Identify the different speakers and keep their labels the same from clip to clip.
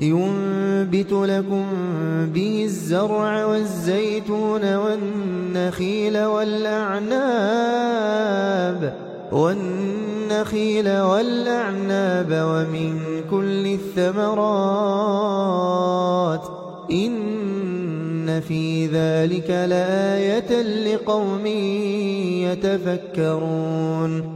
Speaker 1: ينبت لكم به الزرع والزيتون والنخيل والأعناب والنخيل والأعناب ومن كل الثمرات. إن في ذلك لآية لقوم يتفكرون.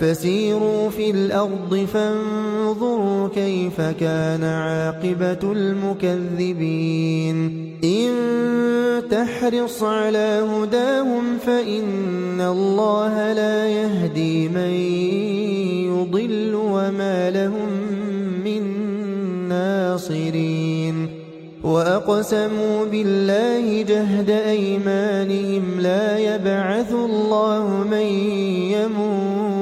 Speaker 1: فسيروا في الأرض فانظروا كيف كان عاقبة المكذبين. إن تحرص على هداهم فإن الله لا يهدي من يضل وما لهم الناصرين وأقسموا بالله جهد أيمانهم لا يبعث الله من يموت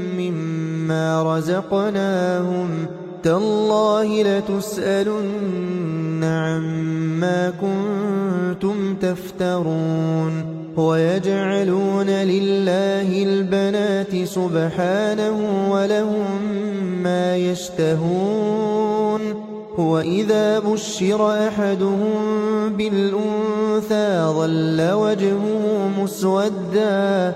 Speaker 1: مما رزقناهم تالله لتسألن عما كنتم تفترون ويجعلون لله البنات سبحانه ولهم ما يشتهون وإذا بشر أحدهم بالأنثى ظل وجهه مسودا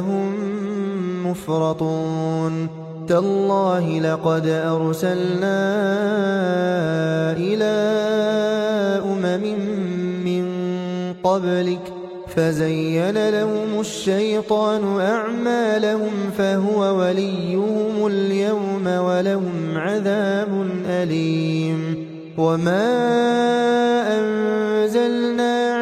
Speaker 1: وأنهم مفرطون. تالله لقد أرسلنا إلى أمم من قبلك فزين لهم الشيطان أعمالهم فهو وليهم اليوم ولهم عذاب أليم. وما أنزلنا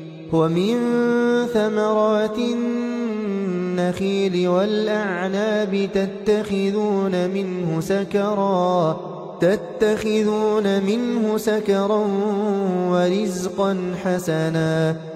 Speaker 1: ومن ثمرات النخيل والأعناب تتخذون منه سكرا تتخذون منه سكرا ورزقا حسنا.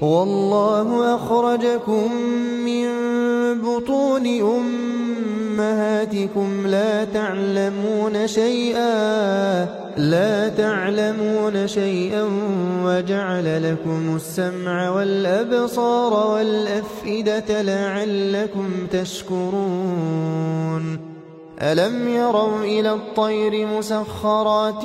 Speaker 1: والله أخرجكم من بطون أمهاتكم لا تعلمون شيئا لا تعلمون شيئا وجعل لكم السمع والأبصار والأفئدة لعلكم تشكرون. ألم يروا إلى الطير مسخرات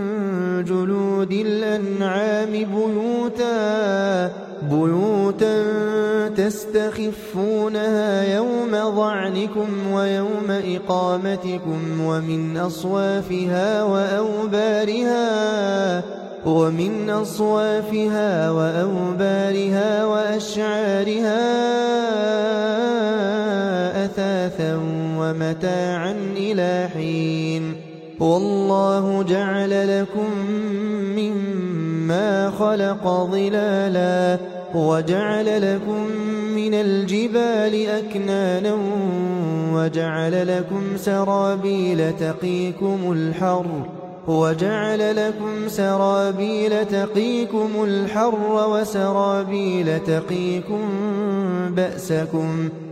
Speaker 1: جلود الأنعام بيوتا بيوتا تستخفونها يوم ظعنكم ويوم إقامتكم ومن أصوافها وأوبارها ومن أصوافها وأوبارها وأشعارها أثاثا ومتاعا إلى حين. والله جعل لكم مما خلق ظلالا وجعل لكم من الجبال أكنانا وجعل لكم سرابيل تقيكم الحر وجعل لكم سرابيل تقيكم الحر وسرابيل تقيكم بأسكم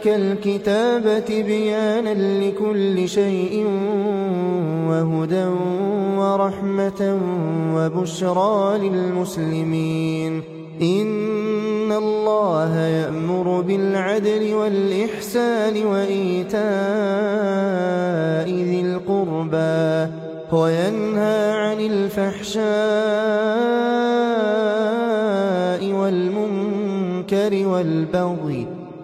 Speaker 1: عليك الكتاب بيانا لكل شيء وهدى ورحمة وبشرى للمسلمين. إن الله يأمر بالعدل والإحسان وإيتاء ذي القربى وينهى عن الفحشاء والمنكر والبغي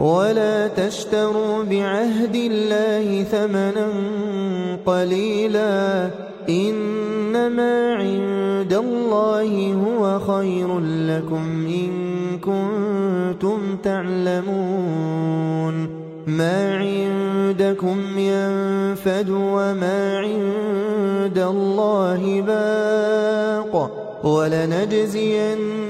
Speaker 1: ولا تشتروا بعهد الله ثمنا قليلا إنما عند الله هو خير لكم إن كنتم تعلمون ما عندكم ينفد وما عند الله باق ولنجزين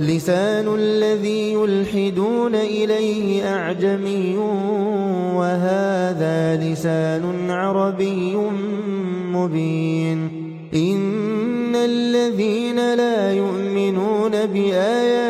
Speaker 1: لسان الذي يلحدون إليه أعجمي وهذا لسان عربي مبين. إن الذين لا يؤمنون بآيات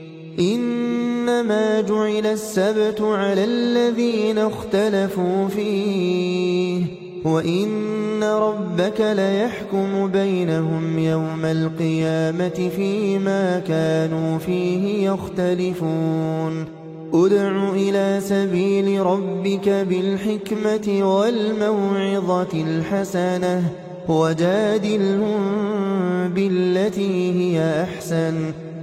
Speaker 1: إنما جعل السبت على الذين اختلفوا فيه وإن ربك ليحكم بينهم يوم القيامة فيما كانوا فيه يختلفون. ادع إلى سبيل ربك بالحكمة والموعظة الحسنة وجادلهم بالتي هي أحسن.